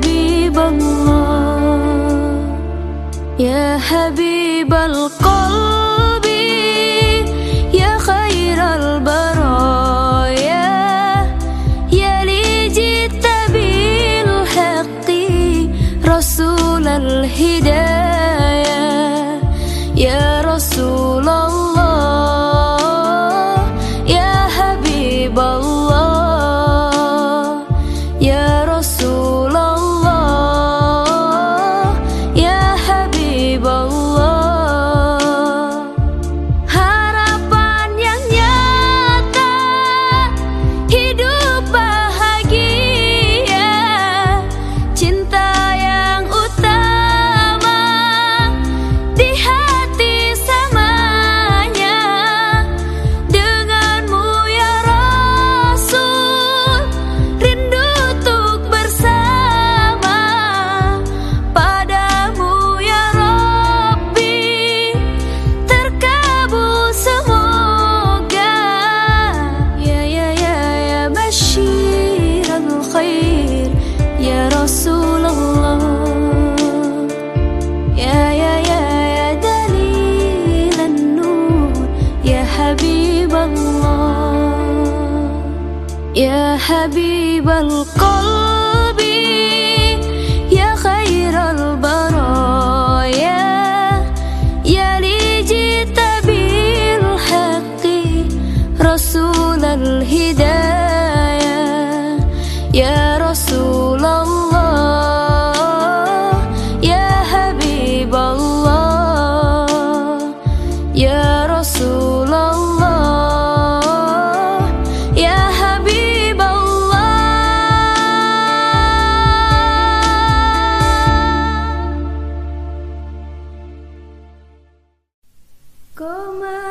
حبيب الله يا حبيب القلب Come on.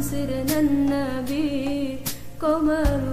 سرنا النبي قمرون